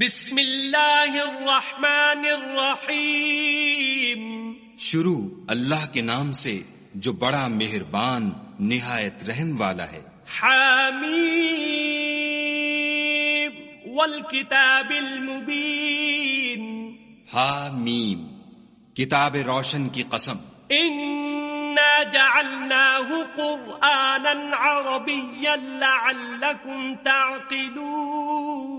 بسم اللہ الرحمن الرحیم شروع اللہ کے نام سے جو بڑا مہربان نہایت رحم والا ہے۔ حامیم والکتاب المبین۔ حامیم کتاب روشن کی قسم۔ انا جعلناه قرآنا عربيا لعلكم تعقلون۔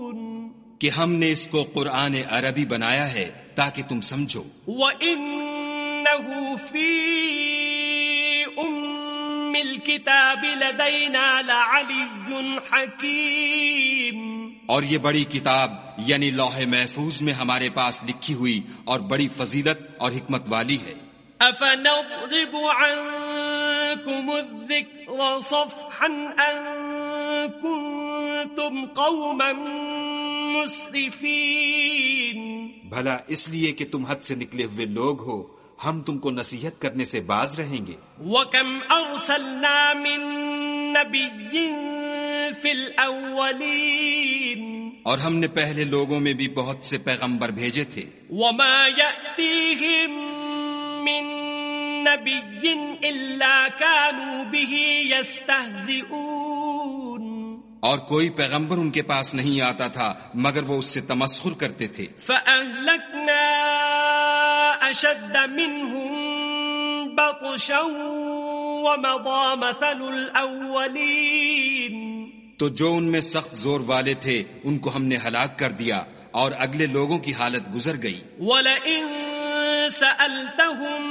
کہ ہم نے اس کو قرآن عربی بنایا ہے تاکہ تم سمجھو۔ وَإِنَّهُ فِي أُمِّ الْكِتَابِ لَدَيْنَا لَعَلِيٌّ حَكِيمٌ۔ اور یہ بڑی کتاب یعنی لوح محفوظ میں ہمارے پاس لکھی ہوئی اور بڑی فضیلت اور حکمت والی ہے۔ أَفَنَضْرِبُ عَنكُمُ الذِّكْرَ صَفْحًا أَن كُنتُمْ قَوْمًا مُسْرِفِينَ بھلا اس لیے کہ تم حد سے نکلے ہوئے لوگ ہو ہم تم کو نصیحت کرنے سے باز رہیں گے۔ وَكَمْ أَرْسَلْنَا مِن نَبِيٍّ فِي الْأَوَّلِينَ۔ اور ہم نے پہلے لوگوں میں بھی بہت سے پیغمبر بھیجے تھے۔ وَمَا يَأْتِيهِم مِّن نَبِيٍّ إِلَّا كَانُوا بِهِ يَسْتَهْزِئُونَ۔ اور کوئی پیغمبر ان کے پاس نہیں آتا تھا مگر وہ اس سے تمسخر کرتے تھے۔ فَأَهْلَكْنَا أَشَدَّ مِنْهُمْ بَطْشًا وَمَضَى مَثَلُ الْأَوَّلِينَ۔ تو جو ان میں سخت زور والے تھے ان کو ہم نے ہلاک کر دیا اور اگلے لوگوں کی حالت گزر گئی۔ وَلَئِن سَأَلْتَهُم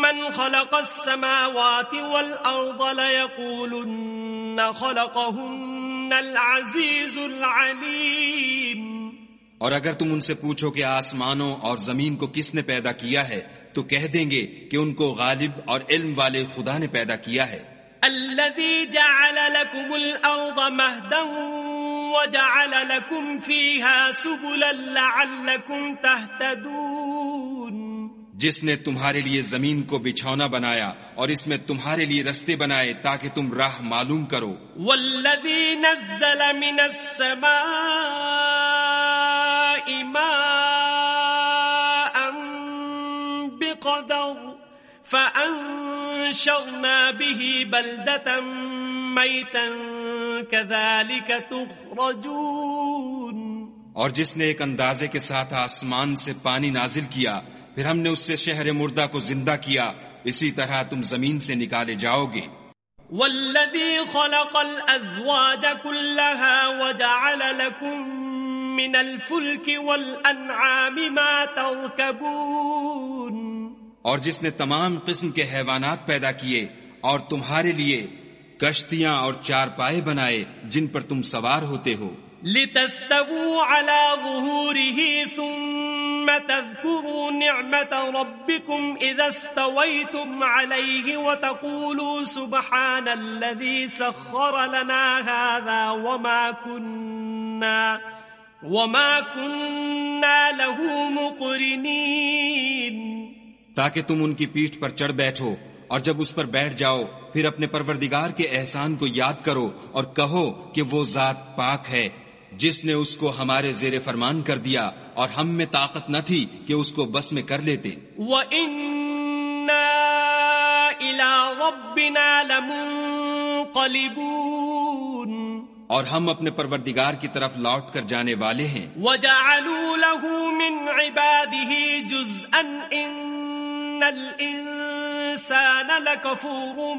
مَّنْ خَلَقَ السَّمَاوَاتِ وَالْأَرْضَ لَيَقُولُنَّ خَلَقَهُنَّ الْعَزِيزُ الْعَلِيمُ اور اگر تم ان سے پوچھو کہ آسمانوں اور زمین کو کس نے پیدا کیا ہے تو کہہ دیں گے کہ ان کو غالب اور علم والے خدا نے پیدا کیا ہے۔ الذي جعل لكم الأرض مهدا وجعل لكم فيها سبلا لعلكم تهتدون جس نے تمہارے لیے زمین کو بچھونا بنایا اور اس میں تمہارے لیے رستے بنائے تاکہ تم راہ معلوم کرو۔ والذي نزل من السماء ماء بقدر فأنشرنا به بلدة ميتا كذلك تخرجون۔ اور جس نے ایک اندازے کے ساتھ آسمان سے پانی نازل کیا پھر ہم نے اس سے شہر مردہ کو زندہ کیا اسی طرح تم زمین سے نکالے جاؤ گے۔ والذي خلق الأزواج كلها وجعل لكم من الفلك والأنعام ما تركبون۔ اور جس نے تمام قسم کے حیوانات پیدا کیے اور تمہارے لیے کشتیاں اور چار پائے بنائے جن پر تم سوار ہوتے ہو۔ لتستووا على ظهوره ثم تذكروا نعمة ربكم إذا استويتم عليه وتقولوا سبحان الذي سخر لنا هذا وما كنا وما كنا له مقرنين. تاکہ تم ان کی پیٹھ پر چڑھ بیٹھو اور جب اس پر بیٹھ جاؤ، پھر اپنے پروردگار کے احسان کو یاد کرو اور کہو کہ وہ ذات پاک ہے۔ جس نے اس کو ہمارے زیر فرمان کر دیا اور ہم میں طاقت نہ تھی کہ اس کو بس میں کر لیتے۔ اور ہم اپنے پروردگار کی طرف لوٹ کر جانے والے ہیں۔ وَجَعَلُوا لَهُ مِنْ عِبَادِهِ جُزْءًا إِنَّ الْإِنسَانَ لَكَفُورٌ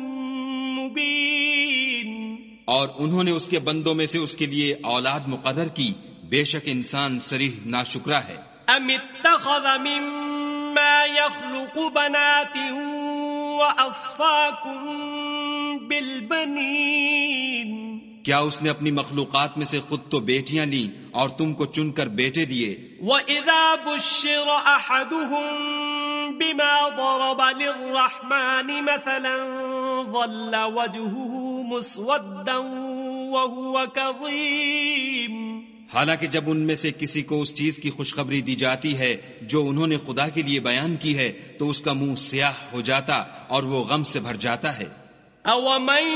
مُبِينٌ۔ اور انہوں نے اس کے بندوں میں سے اس کے لیے اولاد مقرر کی۔ بے شک انسان سریح ناشکرا ہے۔ ام اتخذ مما يخلق بنات واصفاكم بالبنين کیا اس نے اپنی مخلوقات میں سے خود تو بیٹیاں لی اور تم کو چن کر بیٹے دیے؟ واذا بشر احدهم بما ضرب للرحمن مثلا ظل وجهه مسودا وهو كظيم۔ حالانکہ جب ان میں سے کسی کو اس چیز کی خوشخبری دی جاتی ہے جو انہوں نے خدا کے لیے بیان کی ہے تو اس کا منہ سیاہ ہو جاتا اور وہ غم سے بھر جاتا ہے۔ أَوَمَن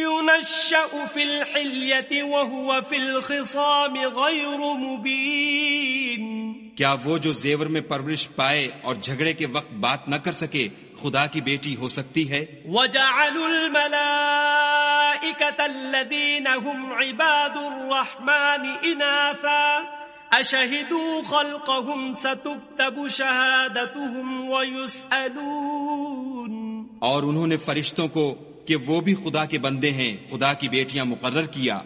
ينشأ في الحلية وهو في الخصام غير مبين۔ کیا وہ جو زیور میں پرورش پائے اور جھگڑے کے وقت بات نہ کر سکے خدا کی بیٹی ہو سکتی ہے؟ وجعلوا الملائكة الذين هم عباد الرحمن إناثا أشهدوا خلقهم ستكتب شهادتهم ويسألون اور انہوں نے فرشتوں کو کہ وہ بھی خدا کے بندے ہیں خدا کی بیٹیاں مقرر کیا۔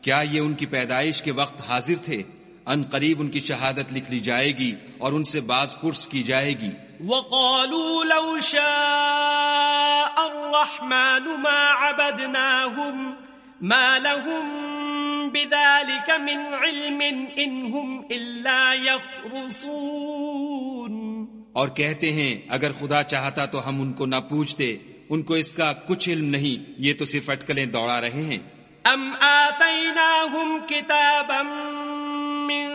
کیا یہ ان کی پیدائش کے وقت حاضر تھے؟ ان قریب ان کی شہادت لکھ لی جائے گی اور ان سے باز پرس کی جائے گی۔ وقالوا لو شاء الرحمن ما عبدناهم ما لهم بذلك من علم إنهم إلا يخرصون۔ اور کہتے ہیں اگر خدا چاہتا تو ہم ان کو نہ پوچھتے ان کو اس کا کچھ علم نہیں یہ تو صرف اٹکلیں دوڑا رہے ہیں۔ ام آتيناهم كتابا من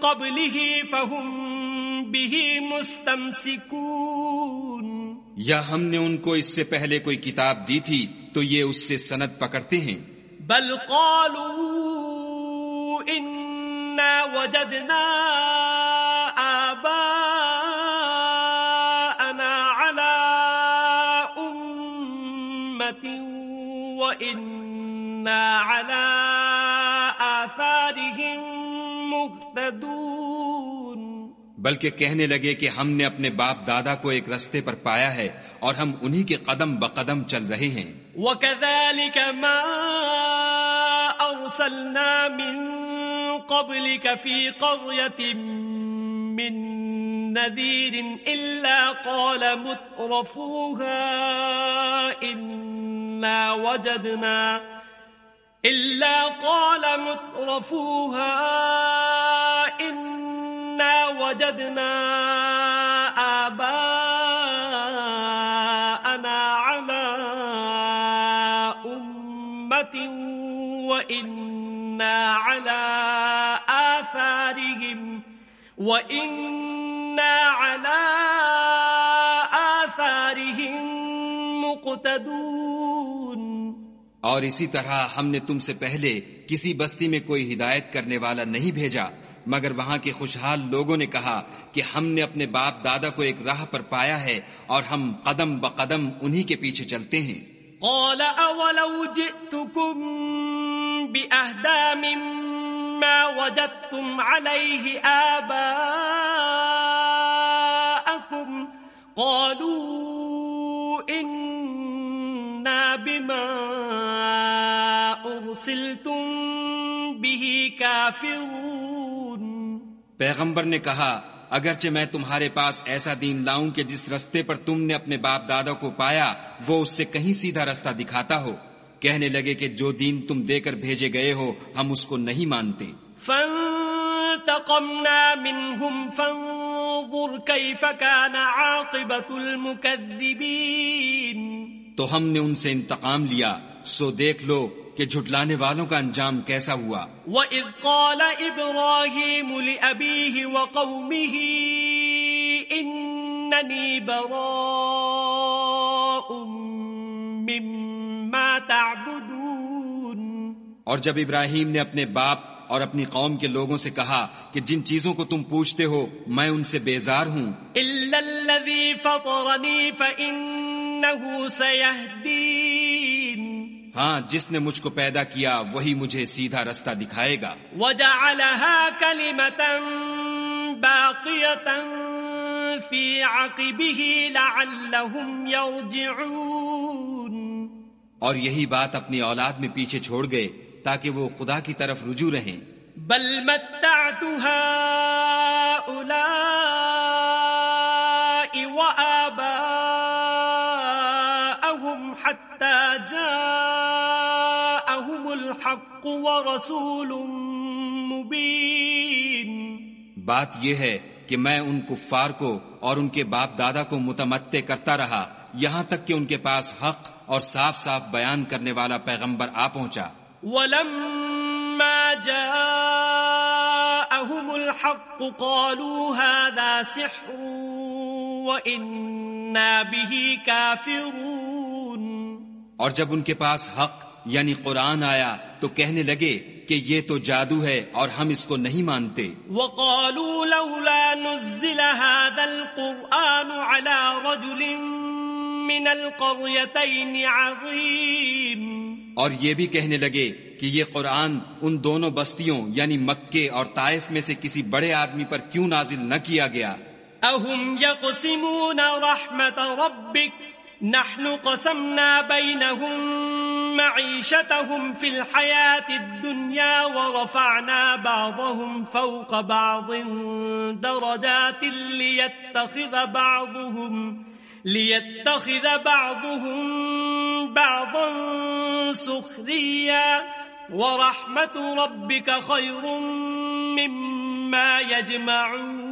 قبله فهم به مستمسكون. یا ہم نے ان کو اس سے پہلے کوئی کتاب دی تھی تو یہ اس سے سند پکڑتے ہیں۔ بل قالوا إنا وجدنا آباءنا على أمة وإنا على آثارهم مهتدون بلکہ کہنے لگے کہ ہم نے اپنے باپ دادا کو ایک رستے پر پایا ہے اور ہم انہی کے قدم بقدم چل رہے ہیں۔ وكذلك ما أرسلنا من قبلك في قرية من نذير إلا قال مترفوها إنا وجدنا إلا قال مترفوها إنا وجدنا آباءنا على أمة وإنا على آثارهم وإنا على آثارهم مقتدون اور اسی طرح ہم نے تم سے پہلے کسی بستی میں کوئی ہدایت کرنے والا نہیں بھیجا، مگر وہاں کے خوشحال لوگوں نے کہا کہ ہم نے اپنے باپ دادا کو ایک راہ پر پایا ہے اور ہم قدم بقدم انہی کے پیچھے چلتے ہیں۔ قال أولو جئتكم بأهدى مما وجدتم عليه آباءكم قالوا إنا بما أرسلتم به كافرون پیغمبر نے کہا اگرچہ میں تمہارے پاس ایسا دین لاؤں کہ جس رستے پر تم نے اپنے باپ دادا کو پایا وہ اس سے کہیں سیدھا رستہ دکھاتا ہو۔ کہنے لگے کہ جو دین تم دے کر بھیجے گئے ہو ہم اس کو نہیں مانتے۔ فانتقمنا منهم فانظر كيف كان عاقبة المكذبين تو ہم نے ان سے انتقام لیا سو دیکھ لو کہ جھٹلانے والوں کا انجام کیسا ہوا؟ وَإِذْ قَالَ إِبْرَاهِيمُ لِأَبِيهِ وَقَوْمِهِ إِنَّنِي بَرَاءٌ مِّمَّا تَعْبُدُونَ۔ اور جب ابراہیم نے اپنے باپ اور اپنی قوم کے لوگوں سے کہا کہ جن چیزوں کو تم پوچھتے ہو میں ان سے بیزار ہوں۔ إِلَّا الَّذِي فَطَرَنِي فَإِنَّهُ سَيَهْدِينَ۔ ہاں جس نے مجھ کو پیدا کیا وہی مجھے سیدھا رستہ دکھائے گا۔ وَجَعَلَهَا كَلِمَةً بَاقِيَةً فِي عَقِبِهِ لَعَلَّهُمْ يَرْجِعُونَ۔ اور یہی بات اپنی اولاد میں پیچھے چھوڑ گئے تاکہ وہ خدا کی طرف رجوع رہیں۔ بل متعت هؤلاء الحق ورسول مبين بات یہ ہے کہ میں ان کفار کو اور ان کے باپ دادا کو متمتع کرتا رہا یہاں تک کہ ان کے پاس حق اور صاف صاف بیان کرنے والا پیغمبر آ پہنچا۔ ولما جاءهم الحق قالوا هذا سحر وإنا به كافرون۔ اور جب ان کے پاس حق یعنی قرآن آیا تو کہنے لگے کہ یہ تو جادو ہے اور ہم اس کو نہیں مانتے۔ وقالوا لولا نزل هذا القرآن على رجل من القريتين عظيم۔ اور یہ بھی کہنے لگے کہ یہ قرآن ان دونوں بستیوں یعنی مکے اور طائف میں سے کسی بڑے آدمی پر کیوں نازل نہ کیا گیا۔ اهم يقسمون رحمة ربك نحن قسمنا بينهم معيشتهم في الحياة الدنيا ورفعنا بعضهم فوق بعض درجات ليتخذ بعضهم ليتخذ بعضهم بعضا سخريا. ورحمة ربك خير مما يجمعون.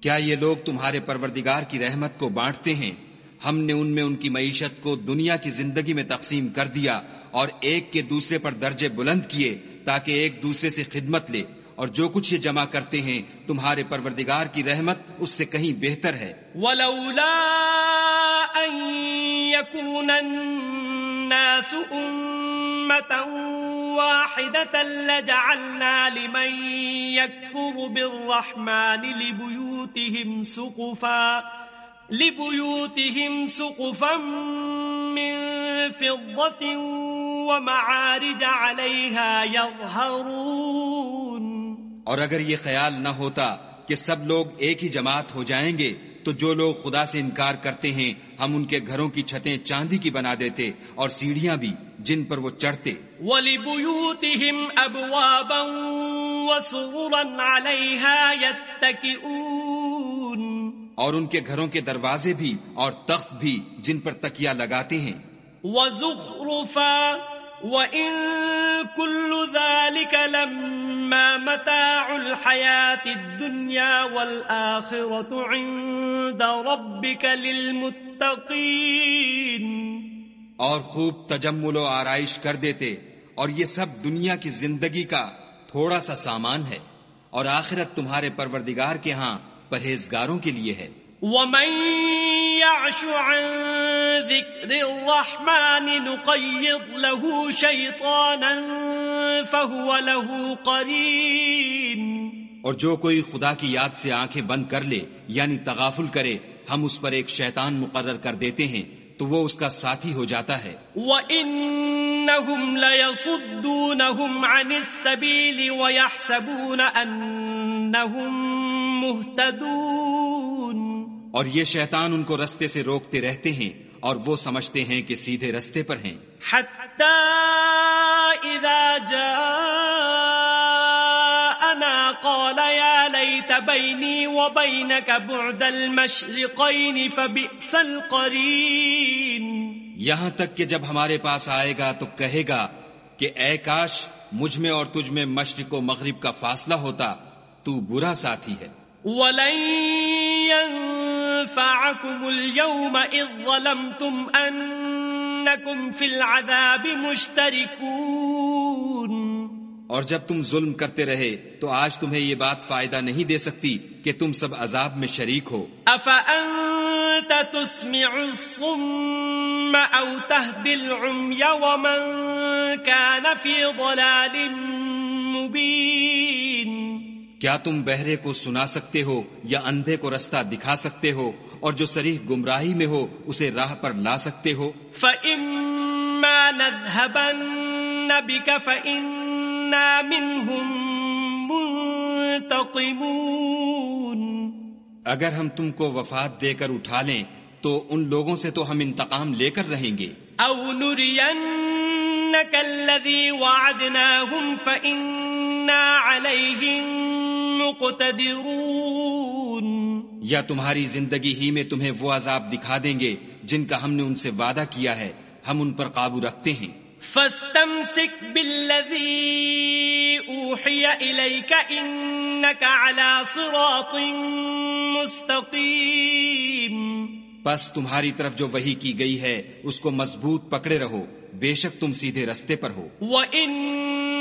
کیا یہ لوگ تمہارے پروردگار کی رحمت کو بانٹتے ہیں؟ ہم نے ان میں ان کی معیشت کو دنیا کی زندگی میں تقسیم کر دیا اور ایک کے دوسرے پر درجے بلند کیے تاکہ ایک دوسرے سے خدمت لے اور جو کچھ یہ جمع کرتے ہیں تمہارے پروردگار کی رحمت اس سے کہیں بہتر ہے۔ ولولا أن يكون الناس واحدة لجعلنا لمن يكفر بالرحمن لبيوتهم سقفا لبيوتهم سقفا من فضة ومعارج عليها يظهرون. اور اگر یہ خیال نہ ہوتا کہ سب لوگ ایک ہی جماعت ہو جائیں گے تو جو لوگ خدا سے انکار کرتے ہیں ہم ان کے گھروں کی چھتیں چاندی کی بنا دیتے اور سیڑھیاں بھی جن پر وہ چڑھتے۔ ولبيوتهم أبوابا وسررا عليها يتكئون. اور ان کے گھروں کے دروازے بھی اور تخت بھی جن پر تکیا لگاتے ہیں۔ وزخرفا وإن كل ذلك لما متاع الحياة الدنيا والآخرة عند ربك للمتقين۔ اور خوب تجمل و آرائش کر دیتے اور یہ سب دنیا کی زندگی کا تھوڑا سا سامان ہے۔ اور آخرت تمہارے پروردگار کے ہاں پرہیزگاروں کے لیے ہے۔ ومن يعش عن ذكر الرحمن نقيض له شيطانا فهو له قرين۔ اور جو کوئی خدا کی یاد سے آنکھیں بند کر لے یعنی تغافل کرے ہم اس پر ایک شیطان مقرر کر دیتے ہیں تو وہ اس کا ساتھی ہو جاتا ہے۔ وَإِنَّهُمْ لَيَصُدُّونَهُمْ عَنِ السَّبِيلِ وَيَحْسَبُونَ أَنَّهُمْ مُهْتَدُونَ اور یہ شیطان ان کو رستے سے روکتے رہتے ہیں اور وہ سمجھتے ہیں کہ سیدھے رستے پر ہیں۔ حتى إذا جاءنا قال يا ليت بيني وبينك بعد المشرقين فبئس القرين یہاں تک کہ جب ہمارے پاس آئے گا تو کہے گا کہ اے کاش مجھ میں اور تجھ میں مشرق و مغرب کا فاصلہ ہوتا تو برا ساتھی ہے۔ ولن ينفعكم اليوم إذ ظلمتم أنكم في العذاب مشتركون اور جب تم ظلم کرتے رہے تو آج تمہیں یہ بات فائدہ نہیں دے سکتی کہ تم سب عذاب میں شریک ہو۔ أفأنت تسمع الصم أو تهدي العمي ومن كان في ضلال مبين کیا تم بہرے کو سنا سکتے ہو یا اندھے کو رستہ دکھا سکتے ہو اور جو سریح گمراہی میں ہو اسے راہ پر لا سکتے ہو؟ فإما نذهبن بك فإنا منهم منتقمون۔ اگر ہم تم کو وفات دے کر اٹھا لیں تو ان لوگوں سے تو ہم انتقام لے کر رہیں گے۔ أو نرينك الذي وعدناهم فإنا عليهم مقتدرون۔ یا تمہاری زندگی ہی میں تمہیں وہ عذاب دکھا دیں گے جن کا ہم نے ان سے وعدہ کیا ہے ہم ان پر قابو رکھتے ہیں۔ فاستمسك بالذي على صراط مستقيم۔ بس تمہاری طرف جو وہی کی گئی ہے اس کو مضبوط پکڑے رہو بے شک تم سیدھے رستے پر ہو۔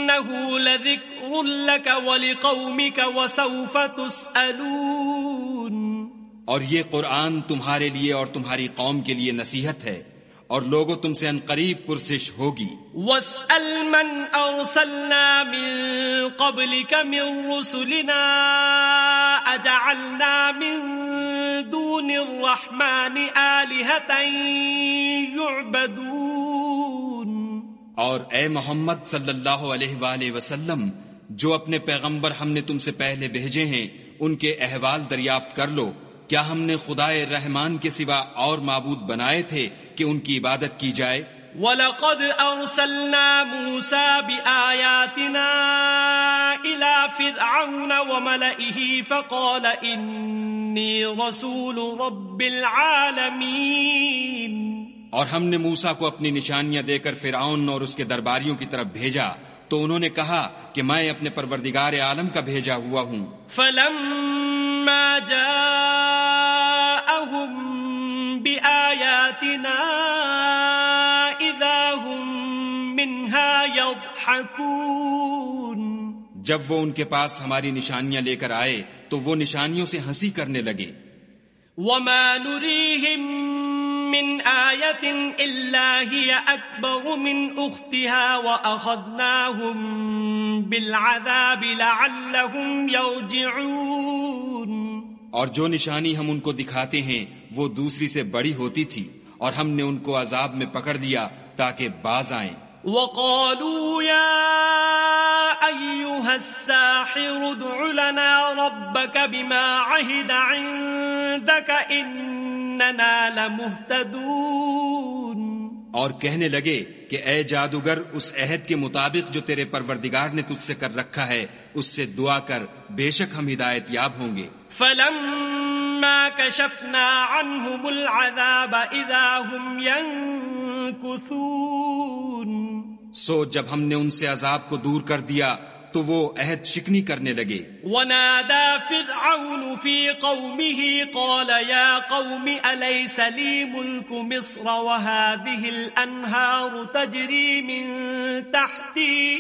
وَإِنَّهُ لَذِكْرٌ لَكَ وَلِقَوْمِكَ وَسَوْفَ تُسْأَلُونَ. اور یہ قرآن تمہارے لیے اور تمہاری قوم کے لیے نصیحت ہے اور لوگوں تم سے ان قریب پرسش ہوگی۔ واسأل من أرسلنا من قبلك من رسلنا أجعلنا من دون الرحمن آلهة يعبدون. اور اے محمد صلی اللہ علیہ وآلہ وسلم، جو اپنے پیغمبر ہم نے تم سے پہلے بھیجے ہیں، ان کے احوال دریافت کر لو۔ کیا ہم نے خدائے رحمان کے سوا اور معبود بنائے تھے کہ ان کی عبادت کی جائے؟ وَلَقَدْ أَرْسَلْنَا مُوسَى بِآيَاتِنَا إِلَى فِرْعَوْنَ وَمَلَئِهِ فَقَالَ إِنِّي رَسُولُ رَبِّ الْعَالَمِينَ اور ہم نے موسا کو اپنی نشانیاں دے کر فرعون اور اس کے درباریوں کی طرف بھیجا تو انہوں نے کہا کہ میں اپنے پروردگار عالم کا بھیجا ہوا ہوں۔ فَلَمَّا جَاءَهُمْ بِآيَاتِنَا إِذَا هُمْ مِنْهَا يَضْحَكُونَ۔ جب وہ ان کے پاس ہماری نشانیاں لے کر آئے تو وہ نشانیوں سے ہنسی کرنے لگے۔ وَمَا نُرِيهِمْ مِنْ آيَةٍ إِلَّا هِيَ أَكْبَرُ مِنْ أُخْتِهَا وَأَخَذْنَاهُمْ بِالْعَذَابِ لَعَلَّهُمْ يَرْجِعُونَ اور جو نشانی ہم ان کو دکھاتے ہیں وہ دوسری سے بڑی ہوتی تھی اور ہم نے ان کو عذاب میں پکڑ لیا تاکہ باز آئیں۔ وقالوا يا أيها الساحر ادع لنا ربك بما عهد عندك لمهتدون۔ اور کہنے لگے کہ اے جادوگر اس عہد کے مطابق جو تیرے پروردگار نے تجھ سے کر رکھا ہے اس سے دعا کر بے شک ہم ہدایت یاب ہوں گے۔ فلما عنهم العذاب إذا هم ينكثون سو جب ہم نے ان سے عذاب کو دور کر دیا تو وہ عہد شکنی کرنے لگے۔ ونادى فرعون في قومه قال يا قوم أليس لي ملك مصر وهذه الأنهار تجري من تحتي؟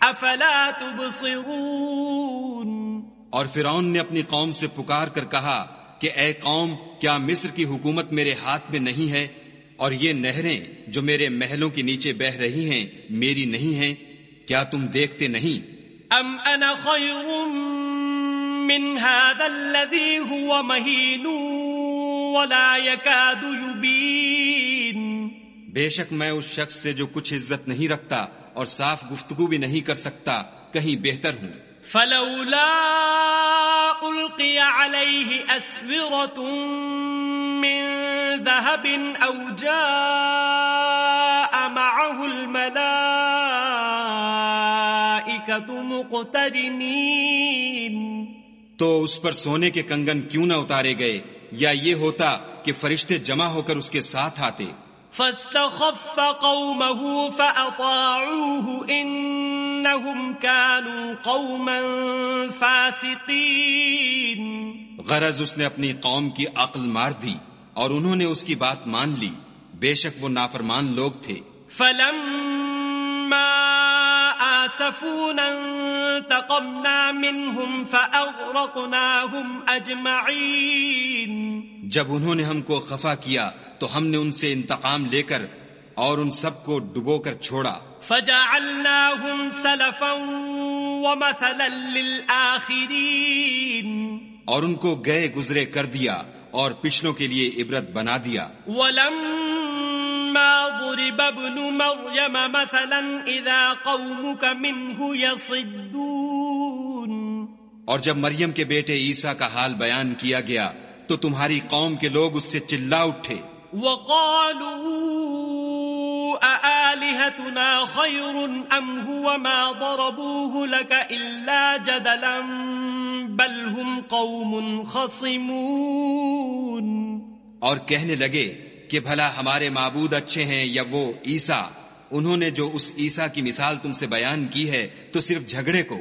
أفلا تبصرون؟ اور فرعون نے اپنی قوم سے پکار کر کہا کہ اے قوم کیا مصر کی حکومت میرے ہاتھ میں نہیں ہے؟ اور یہ نہریں جو میرے محلوں کے نیچے بہ رہی ہیں میری نہیں ہیں؟ کیا تم دیکھتے نہیں؟ أم أنا خير من هذا الذي هو مهين ولا يكاد يبين بے شک میں اس شخص سے جو کچھ عزت نہیں رکھتا اور صاف گفتگو بھی نہیں کر سکتا کہیں بہتر ہوں۔ فلولا ألقي عليه أسورة من ذهب أو جاء معه الملائكة تو اس پر سونے کے کنگن کیوں نہ اتارے گئے؟ یا یہ ہوتا کہ فرشتے جمع ہو کر اس کے ساتھ آتے۔ فاستخف قومه فأطاعوه إنهم كانوا قوما فاسقين۔ غرض اس نے اپنی قوم کی عقل مار دی اور انہوں نے اس کی بات مان لی۔ بے شک وہ نافرمان لوگ تھے۔ فلما آسفونا انتقمنا منهم فأغرقناهم أجمعين. جب انہوں نے ہم کو خفا کیا تو ہم نے ان سے انتقام لے کر اور ان سب کو ڈبو کر چھوڑا۔ فجعلناهم سلفا ومثلا للآخرين اور ان کو گئے گزرے کر دیا اور پچھلوں کے لیے عبرت بنا دیا۔ ولما ضرب ابن مريم مثلا إذا قومك منه يصدون اور جب مریم کے بیٹے عیسیٰ کا حال بیان کیا گیا تو تمہاری قوم کے لوگ اس سے چلا اٹھے۔ وقالوا أآلهتنا خير أم هو ما ضربوه لك إلا جدلا بل هم قوم خصمون اور کہنے لگے کہ بھلا ہمارے معبود اچھے ہیں یا وہ عیسیٰ؟ انہوں نے جو اس عیسیٰ کی مثال تم سے بیان کی ہے تو صرف جھگڑے کو۔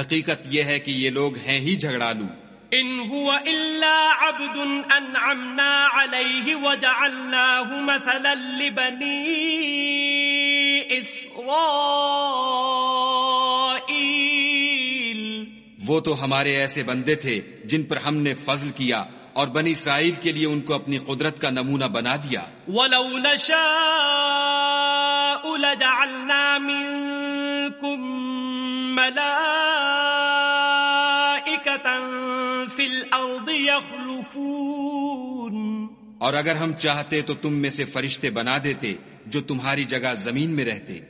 حقیقت یہ ہے کہ یہ لوگ ہیں ہی جھگڑالو۔ إن هو إلا عبد أنعمنا عليه وجعلناه مثلا لبني إسرائيل وہ تو ہمارے ایسے بندے تھے جن پر ہم نے فضل کیا۔ اور بنی اسرائیل کے لیے ان کو اپنی قدرت کا نمونہ بنا دیا۔ ولو نشاء لجعلنا منكم ملائكة في الأرض يخلفون۔ اور اگر ہم چاہتے تو تم میں سے فرشتے بنا دیتے جو تمہاری جگہ زمین میں رہتے۔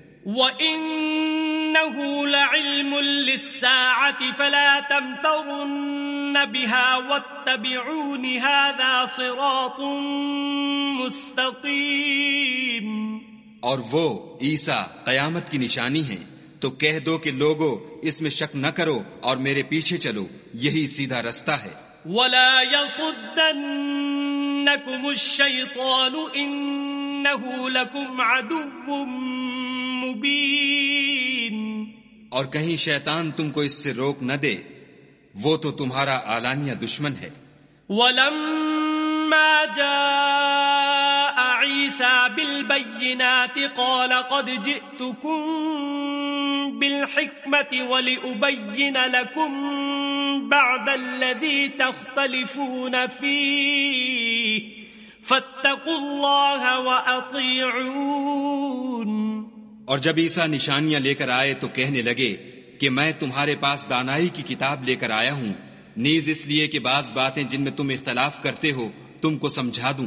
وَإِنَّهُ لَعِلْمٌ لِلسَّاعَةِ فَلَا تَمْتَرُنَّ بِهَا وَاتَّبِعُونِ هَذَا صِرَاطٌ مُسْتَقِيمٌ اور وہ عیسیٰ قیامت کی نشانی ہیں۔ تو کہہ دو کہ لوگو اس میں شک نہ کرو اور میرے پیچھے چلو۔ یہی سیدھا رستہ ہے۔ وَلَا يَصُدَّنَّكُمُ الشَّيْطَانُ إِنَّهُ لَكُمْ عَدُوٌ اور کہیں شیطان تم کو اس سے روک نہ دے وہ تو تمہارا اعلانیہ دشمن ہے۔ ولما جاء عيسى بالبينات قال قد جئتكم بالحكمة ولأبين لكم بعد الذي تختلفون فيه فاتقوا الله وأطيعون اور جب عیسیٰ نشانیاں لے کر آئے تو کہنے لگے کہ میں تمہارے پاس دانائی کی کتاب لے کر آیا ہوں۔ نیز اس لیے کہ بعض باتیں جن میں تم اختلاف کرتے ہو تم کو سمجھا دوں۔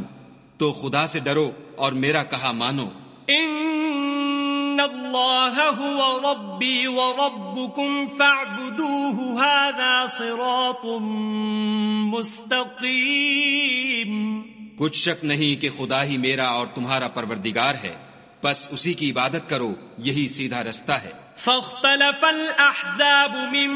تو خدا سے ڈرو اور میرا کہا مانو۔ إن الله هو ربي وربكم فاعبدوه هذا صراط مستقيم کچھ شک نہیں کہ خدا ہی میرا اور تمہارا پروردگار ہے۔ بس اسی کی عبادت کرو یہی سیدھا رستہ ہے۔ فاختلف الأحزاب من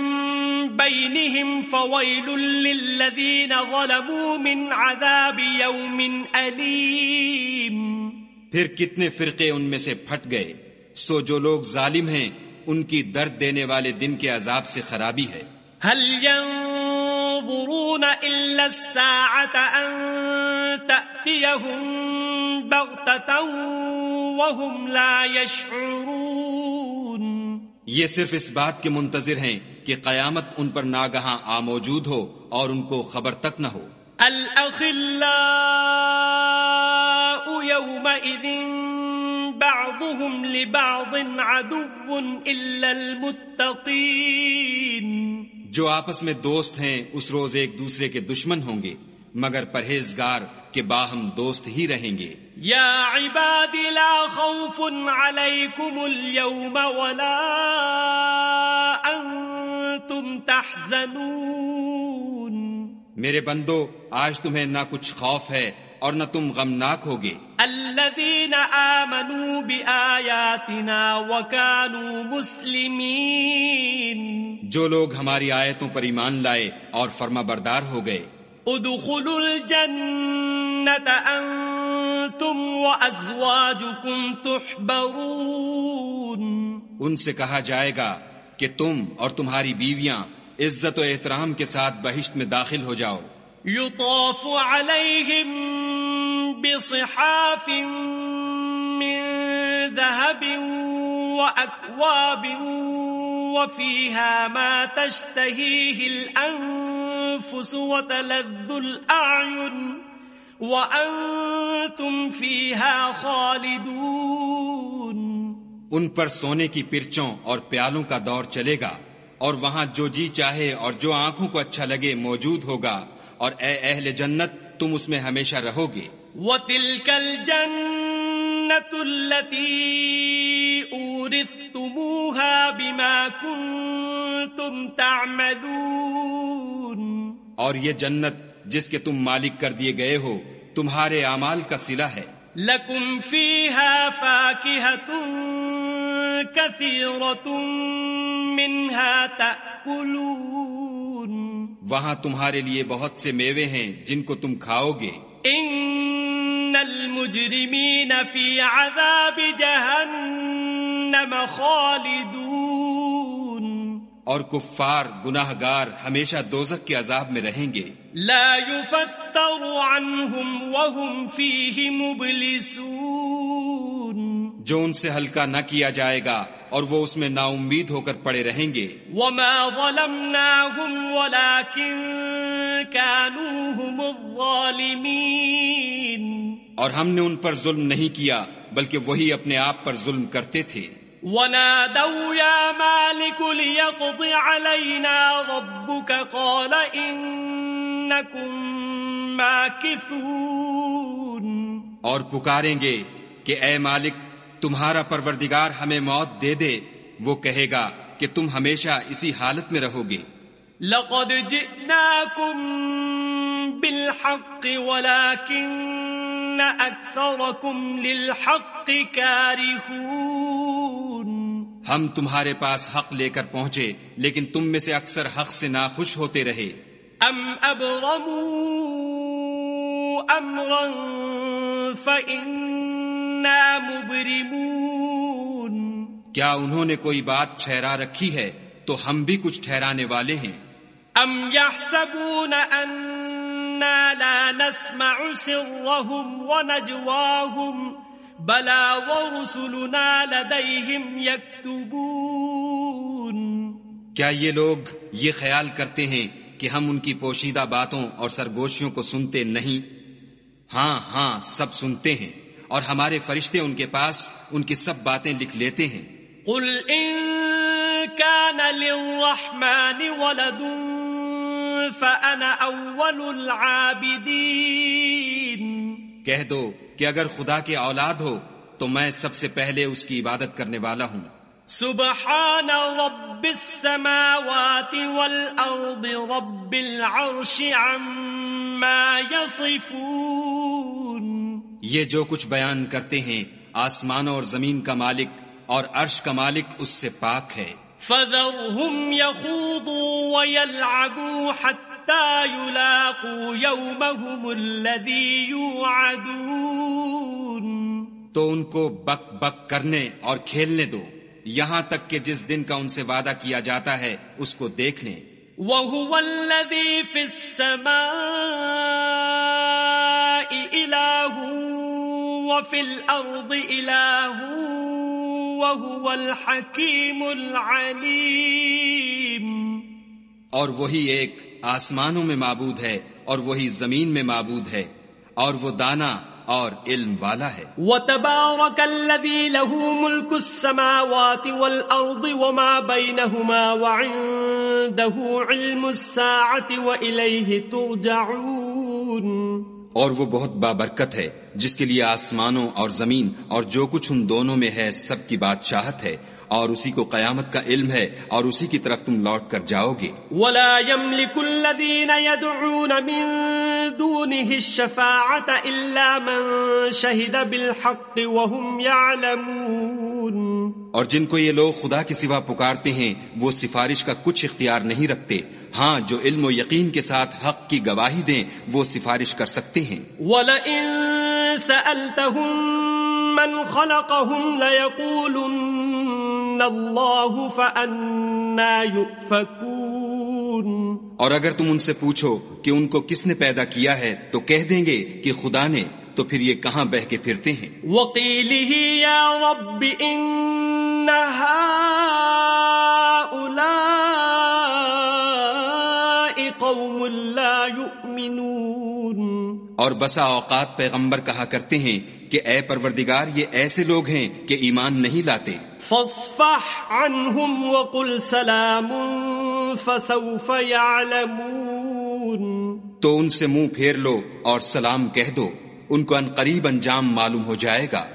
بينهم فويل للذين ظلموا من عذاب يوم أليم پھر کتنے فرقے ان میں سے پھٹ گئے۔ سو جو لوگ ظالم ہیں ان کی درد دینے والے دن کے عذاب سے خرابی ہے۔ هل ينظرون إلا الساعة أن تأتيهم بغتة وهم لا يشعرون یہ صرف اس بات کے منتظر ہیں کہ قیامت ان پر ناگہاں آ موجود ہو اور ان کو خبر تک نہ ہو۔ الأخلاء يومئذ بعضهم لبعض عدو إلا المتقين جو آپس میں دوست ہیں اس روز ایک دوسرے کے دشمن ہوں گے مگر پرہیزگار کے باہم دوست ہی رہیں گے۔ يا عباد لا خوف عليكم اليوم ولا أنتم تحزنون۔ میرے بندو آج تمہیں نہ کچھ خوف ہے اور نہ تم غمناک ہوگے۔ الذين آمنوا بآياتنا وكانوا مسلمين جو لوگ ہماری آیتوں پر ایمان لائے اور فرما بردار ہو گئے۔ ادخلوا الجنة أنتم وأزواجكم تحبرون۔ ان سے کہا جائے گا کہ تم اور تمہاری بیویاں عزت و احترام کے ساتھ بہشت میں داخل ہو جاؤ۔ يطاف عليهم بصحاف من ذهب وأكواب وفيها ما تشتهيه الأنفس وتلذ الأعين وأنتم فيها خالدون ان پر سونے کی پرچوں اور پیالوں کا دور چلے گا اور وہاں جو جی چاہے اور جو آنکھوں کو اچھا لگے موجود ہوگا اور اے اہل جنت تم اس میں ہمیشہ رہو گے۔ وتلك الجنة التي أورثتموها بما كنتم تعملون اور یہ جنت جس کے تم مالک کر دیے گئے ہو تمہارے اعمال کا صلہ ہے۔ لكم فيها فاكهة كثيرة منها تأكلون وہاں تمہارے لیے بہت سے میوے ہیں جن کو تم کھاؤ گے۔ إن المجرمين في عذاب جهنم خالدون. اور کفار گناہ گار ہمیشہ دوزک کے عذاب میں رہیں گے۔ لا يفتر عنهم وهم فيه مبلسون. جو ان سے ہلکا نہ کیا جائے گا اور وہ اس میں نا امید ہو کر پڑے رہیں گے۔ وما ظلمناهم ولكن كانوا هم الظالمين. اور ہم نے ان پر ظلم نہیں کیا بلکہ وہی اپنے آپ پر ظلم کرتے تھے۔ ونادوا يا مالك ليقض علينا ربك قال إنكم ماكثون۔ اور پکاریں گے کہ اے مالک تمہارا پروردگار ہمیں موت دے دے وہ کہے گا کہ تم ہمیشہ اسی حالت میں رہو گے۔ لقد جئناكم بالحق ولكن أكثركم للحق ہم تمہارے پاس حق لے کر پہنچے لیکن تم میں سے اکثر حق سے ناخوش ہوتے رہے۔ أم أبرموا أمرا فإنا مبرمون کیا انہوں نے کوئی بات ٹھہرا رکھی ہے تو ہم بھی کچھ ٹھہرانے والے ہیں۔ أم يحسبون أنا لا نسمع سرهم ونجواهم بلى ورسلنا لديهم يكتبون کیا یہ لوگ یہ خیال کرتے ہیں کہ ہم ان کی پوشیدہ باتوں اور سرگوشیوں کو سنتے نہیں؟ ہاں ہاں سب سنتے ہیں اور ہمارے فرشتے ان کے پاس ان کی سب باتیں لکھ لیتے ہیں۔ قل إن كان للرحمن ولد فأنا أول العابدين کہہ دو کہ اگر خدا کے اولاد ہو تو میں سب سے پہلے اس کی عبادت کرنے والا ہوں۔ سبحان رب السماوات والأرض رب العرش عما يصفون۔ یہ جو کچھ بیان کرتے ہیں آسمانوں اور زمین کا مالک اور عرش کا مالک اس سے پاک ہے۔ فذرهم يخوضوا ويلعبوا حتى يلاقوا يومهم الذي يوعدون. تو ان کو بک بک کرنے اور کھیلنے دو۔ یہاں تک کہ جس دن کا ان سے وعدہ کیا جاتا ہے اس کو دیکھ لیں۔ وهو الذي في السماء إله وفي الأرض إله وهو الحكيم العليم۔ اور وہی ایک آسمانوں میں معبود ہے اور وہی زمین میں معبود ہے اور وہ دانا اور علم والا ہے۔ وتبارك الذي له ملك السماوات والأرض وما بينهما وعنده علم الساعة وإليه ترجعون۔ اور وہ بہت بابرکت ہے، جس کے لیے آسمانوں اور زمین اور جو کچھ ان دونوں میں ہے، سب کی بادشاہت ہے۔ اور اسی کو قیامت کا علم ہے اور اسی کی طرف تم لوٹ کر جاؤ گے۔ ولا يملك الذين يدعون من دونه الشفاعة إلا من شهد بالحق وهم يعلمون۔ اور جن کو یہ لوگ خدا کے سوا پکارتے ہیں وہ سفارش کا کچھ اختیار نہیں رکھتے۔ ہاں جو علم و یقین کے ساتھ حق کی گواہی دیں وہ سفارش کر سکتے ہیں۔ ولئن سألتهم من خلقهم ليقولن الله فأنا يؤفكون اور اگر تم ان سے پوچھو کہ ان کو کس نے پیدا کیا ہے تو کہہ دیں گے کہ خدا نے تو پھر یہ کہاں بہ کے پھرتے ہیں؟ وقيله يا رب إن هؤلاء قوم لا يؤمنون اور بسا اوقات پیغمبر کہا کرتے ہیں کہ اے پروردگار یہ ایسے لوگ ہیں کہ ایمان نہیں لاتے۔ فاصفح عنهم وقل سلام فسوف يعلمون تو ان سے منہ پھیر لو اور سلام کہہ دو۔ ان کو ان قریب انجام معلوم ہو جائے گا۔